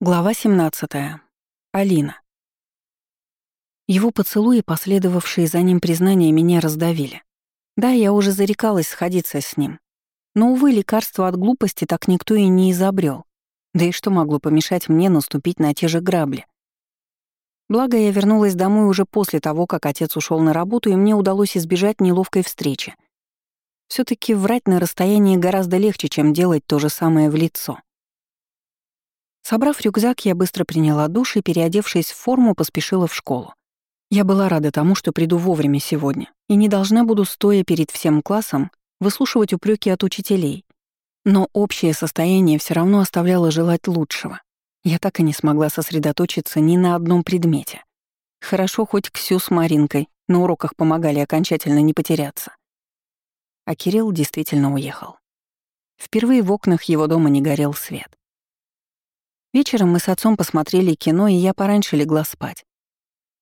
Глава 17. Алина. Его поцелуи, последовавшие за ним признания, меня раздавили. Да, я уже зарекалась сходиться с ним. Но, увы, лекарства от глупости так никто и не изобрел. Да и что могло помешать мне наступить на те же грабли? Благо, я вернулась домой уже после того, как отец ушел на работу, и мне удалось избежать неловкой встречи. все таки врать на расстоянии гораздо легче, чем делать то же самое в лицо. Собрав рюкзак, я быстро приняла душ и, переодевшись в форму, поспешила в школу. Я была рада тому, что приду вовремя сегодня, и не должна буду, стоя перед всем классом, выслушивать упреки от учителей. Но общее состояние все равно оставляло желать лучшего. Я так и не смогла сосредоточиться ни на одном предмете. Хорошо, хоть Ксю с Маринкой на уроках помогали окончательно не потеряться. А Кирилл действительно уехал. Впервые в окнах его дома не горел свет. Вечером мы с отцом посмотрели кино, и я пораньше легла спать.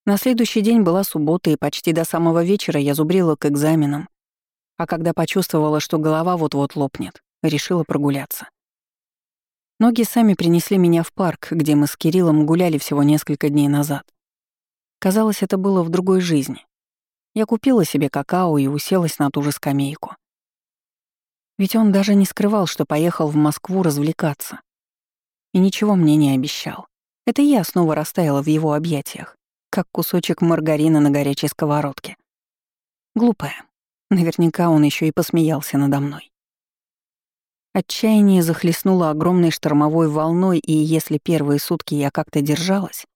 На следующий день была суббота, и почти до самого вечера я зубрила к экзаменам. А когда почувствовала, что голова вот-вот лопнет, решила прогуляться. Ноги сами принесли меня в парк, где мы с Кириллом гуляли всего несколько дней назад. Казалось, это было в другой жизни. Я купила себе какао и уселась на ту же скамейку. Ведь он даже не скрывал, что поехал в Москву развлекаться и ничего мне не обещал. Это я снова растаяла в его объятиях, как кусочек маргарина на горячей сковородке. Глупая. Наверняка он еще и посмеялся надо мной. Отчаяние захлестнуло огромной штормовой волной, и если первые сутки я как-то держалась,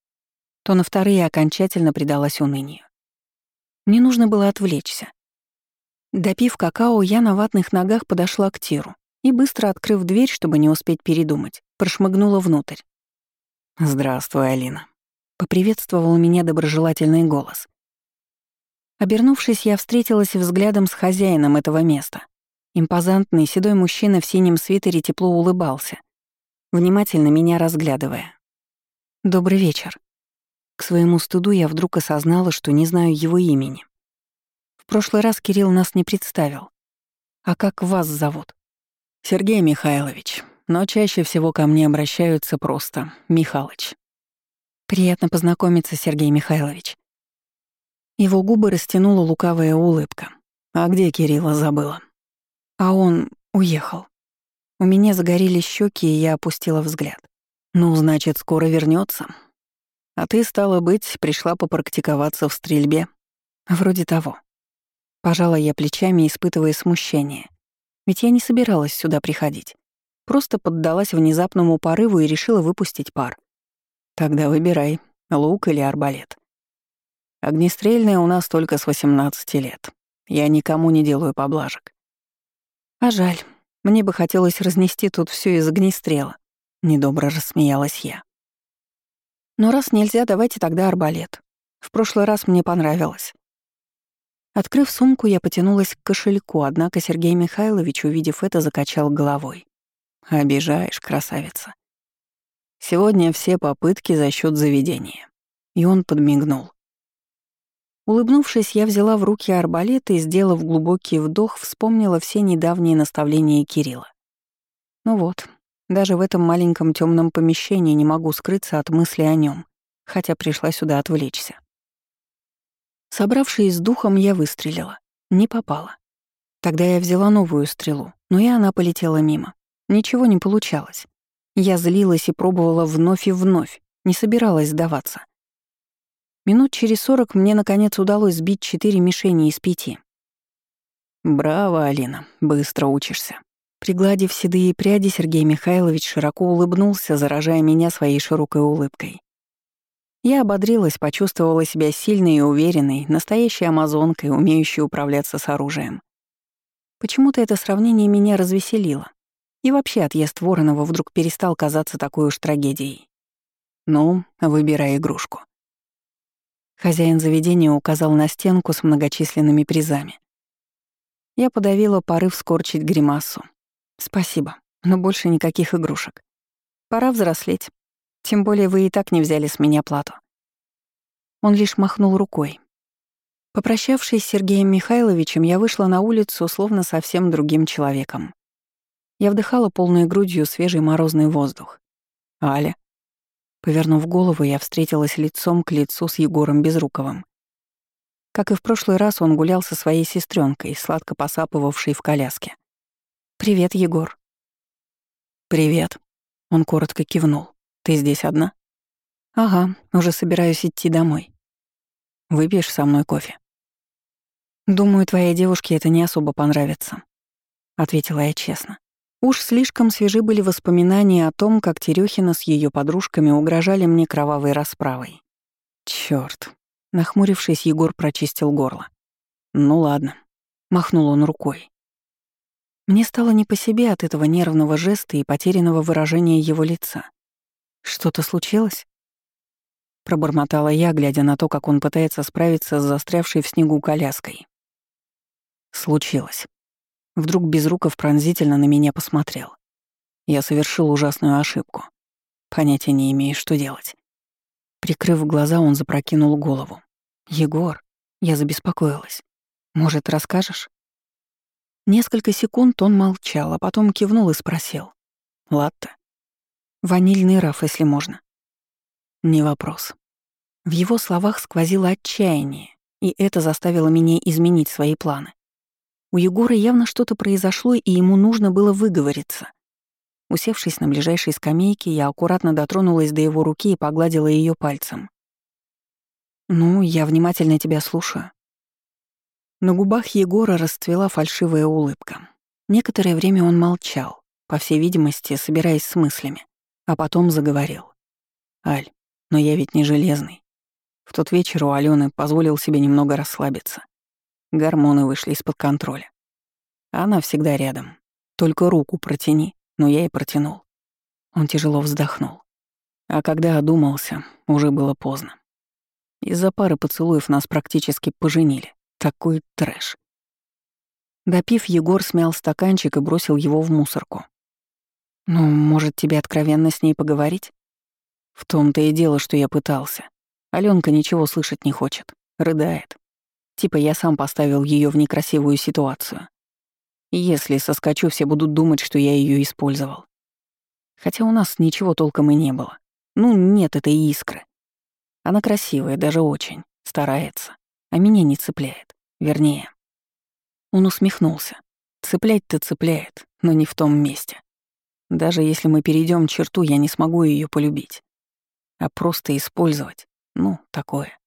то на вторые окончательно предалась унынию. Мне нужно было отвлечься. Допив какао, я на ватных ногах подошла к Тиру и, быстро открыв дверь, чтобы не успеть передумать, прошмыгнула внутрь. «Здравствуй, Алина», — поприветствовал меня доброжелательный голос. Обернувшись, я встретилась взглядом с хозяином этого места. Импозантный седой мужчина в синем свитере тепло улыбался, внимательно меня разглядывая. «Добрый вечер». К своему стыду я вдруг осознала, что не знаю его имени. В прошлый раз Кирилл нас не представил. «А как вас зовут?» «Сергей Михайлович», но чаще всего ко мне обращаются просто «Михалыч». «Приятно познакомиться, Сергей Михайлович». Его губы растянула лукавая улыбка. «А где Кирилла забыла?» А он уехал. У меня загорелись щеки, и я опустила взгляд. «Ну, значит, скоро вернется. А ты, стала быть, пришла попрактиковаться в стрельбе?» «Вроде того». Пожала я плечами, испытывая смущение. Ведь я не собиралась сюда приходить. Просто поддалась внезапному порыву и решила выпустить пар. Тогда выбирай, лук или арбалет. Огнестрельное у нас только с 18 лет. Я никому не делаю поблажек. А жаль, мне бы хотелось разнести тут все из огнестрела. Недобро рассмеялась я. Но раз нельзя, давайте тогда арбалет. В прошлый раз мне понравилось. Открыв сумку, я потянулась к кошельку, однако Сергей Михайлович, увидев это, закачал головой. Обижаешь, красавица. Сегодня все попытки за счет заведения. И он подмигнул. Улыбнувшись, я взяла в руки арбалет и, сделав глубокий вдох, вспомнила все недавние наставления Кирилла. Ну вот, даже в этом маленьком темном помещении не могу скрыться от мысли о нем, хотя пришла сюда отвлечься. Собравшись с духом, я выстрелила. Не попала. Тогда я взяла новую стрелу, но и она полетела мимо. Ничего не получалось. Я злилась и пробовала вновь и вновь, не собиралась сдаваться. Минут через сорок мне, наконец, удалось сбить четыре мишени из пяти. «Браво, Алина, быстро учишься». Пригладив седые пряди, Сергей Михайлович широко улыбнулся, заражая меня своей широкой улыбкой. Я ободрилась, почувствовала себя сильной и уверенной, настоящей амазонкой, умеющей управляться с оружием. Почему-то это сравнение меня развеселило. И вообще отъезд Воронова вдруг перестал казаться такой уж трагедией. «Ну, выбирай игрушку». Хозяин заведения указал на стенку с многочисленными призами. Я подавила порыв скорчить гримасу. «Спасибо, но больше никаких игрушек. Пора взрослеть. Тем более вы и так не взяли с меня плату». Он лишь махнул рукой. Попрощавшись с Сергеем Михайловичем, я вышла на улицу словно совсем другим человеком. Я вдыхала полной грудью свежий морозный воздух. «Аля?» Повернув голову, я встретилась лицом к лицу с Егором Безруковым. Как и в прошлый раз, он гулял со своей сестренкой, сладко посапывавшей в коляске. «Привет, Егор». «Привет», — он коротко кивнул. «Ты здесь одна?» «Ага, уже собираюсь идти домой. Выпьешь со мной кофе?» «Думаю, твоей девушке это не особо понравится», — ответила я честно. Уж слишком свежи были воспоминания о том, как Терехина с ее подружками угрожали мне кровавой расправой. Черт! Нахмурившись, Егор прочистил горло. «Ну ладно», — махнул он рукой. Мне стало не по себе от этого нервного жеста и потерянного выражения его лица. «Что-то случилось?» Пробормотала я, глядя на то, как он пытается справиться с застрявшей в снегу коляской. Случилось. Вдруг Безруков пронзительно на меня посмотрел. Я совершил ужасную ошибку. Понятия не имею, что делать. Прикрыв глаза, он запрокинул голову. «Егор, я забеспокоилась. Может, расскажешь?» Несколько секунд он молчал, а потом кивнул и спросил. «Латте?» «Ванильный раф, если можно». «Не вопрос». В его словах сквозило отчаяние, и это заставило меня изменить свои планы. У Егора явно что-то произошло, и ему нужно было выговориться. Усевшись на ближайшей скамейке, я аккуратно дотронулась до его руки и погладила ее пальцем. «Ну, я внимательно тебя слушаю». На губах Егора расцвела фальшивая улыбка. Некоторое время он молчал, по всей видимости, собираясь с мыслями, а потом заговорил. «Аль, но я ведь не железный. В тот вечер у Алены позволил себе немного расслабиться. Гормоны вышли из-под контроля. Она всегда рядом. Только руку протяни, но я и протянул. Он тяжело вздохнул. А когда одумался, уже было поздно. Из-за пары поцелуев нас практически поженили. Такой трэш. Допив, Егор смял стаканчик и бросил его в мусорку. «Ну, может, тебе откровенно с ней поговорить?» «В том-то и дело, что я пытался. Аленка ничего слышать не хочет. Рыдает. Типа я сам поставил ее в некрасивую ситуацию. Если соскочу, все будут думать, что я ее использовал. Хотя у нас ничего толком и не было. Ну, нет этой искры. Она красивая, даже очень, старается, а меня не цепляет. Вернее. Он усмехнулся. Цеплять-то цепляет, но не в том месте. Даже если мы перейдем черту, я не смогу ее полюбить. А просто использовать, ну, такое.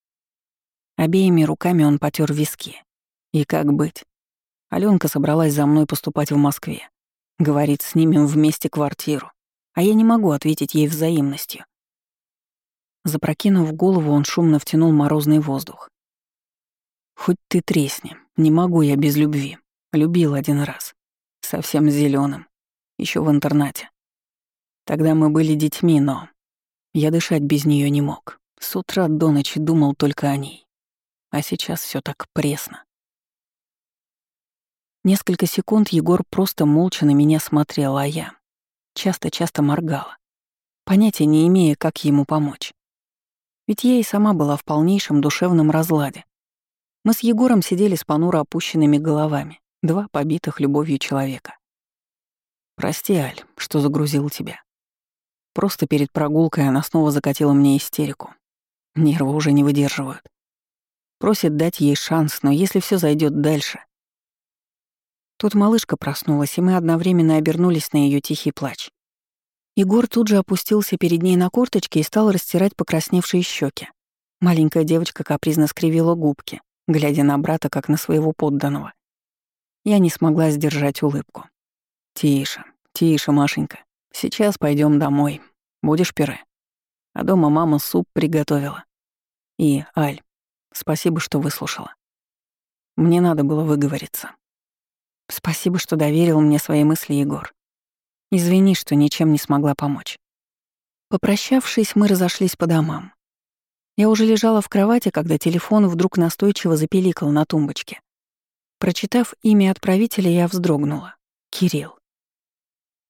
Обеими руками он потер виски. И как быть? Аленка собралась за мной поступать в Москве. Говорит, снимем вместе квартиру. А я не могу ответить ей взаимностью. Запрокинув голову, он шумно втянул морозный воздух. «Хоть ты тресни, не могу я без любви. Любил один раз. Совсем зеленым, еще в интернате. Тогда мы были детьми, но я дышать без нее не мог. С утра до ночи думал только о ней. А сейчас все так пресно. Несколько секунд Егор просто молча на меня смотрел, а я часто-часто моргала, понятия не имея, как ему помочь. Ведь я и сама была в полнейшем душевном разладе. Мы с Егором сидели с понуро опущенными головами, два побитых любовью человека. «Прости, Аль, что загрузил тебя. Просто перед прогулкой она снова закатила мне истерику. Нервы уже не выдерживают. Просит дать ей шанс, но если все зайдет дальше. Тут малышка проснулась, и мы одновременно обернулись на ее тихий плач. Егор тут же опустился перед ней на корточки и стал растирать покрасневшие щеки. Маленькая девочка капризно скривила губки, глядя на брата, как на своего подданного. Я не смогла сдержать улыбку. «Тише, тише, Машенька. Сейчас пойдем домой. Будешь пюре?» А дома мама суп приготовила. И, Аль, Спасибо, что выслушала. Мне надо было выговориться. Спасибо, что доверил мне свои мысли, Егор. Извини, что ничем не смогла помочь. Попрощавшись, мы разошлись по домам. Я уже лежала в кровати, когда телефон вдруг настойчиво запеликал на тумбочке. Прочитав имя отправителя, я вздрогнула. Кирилл.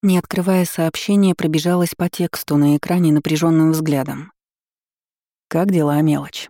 Не открывая сообщение, пробежалась по тексту на экране напряженным взглядом. «Как дела, мелочь?»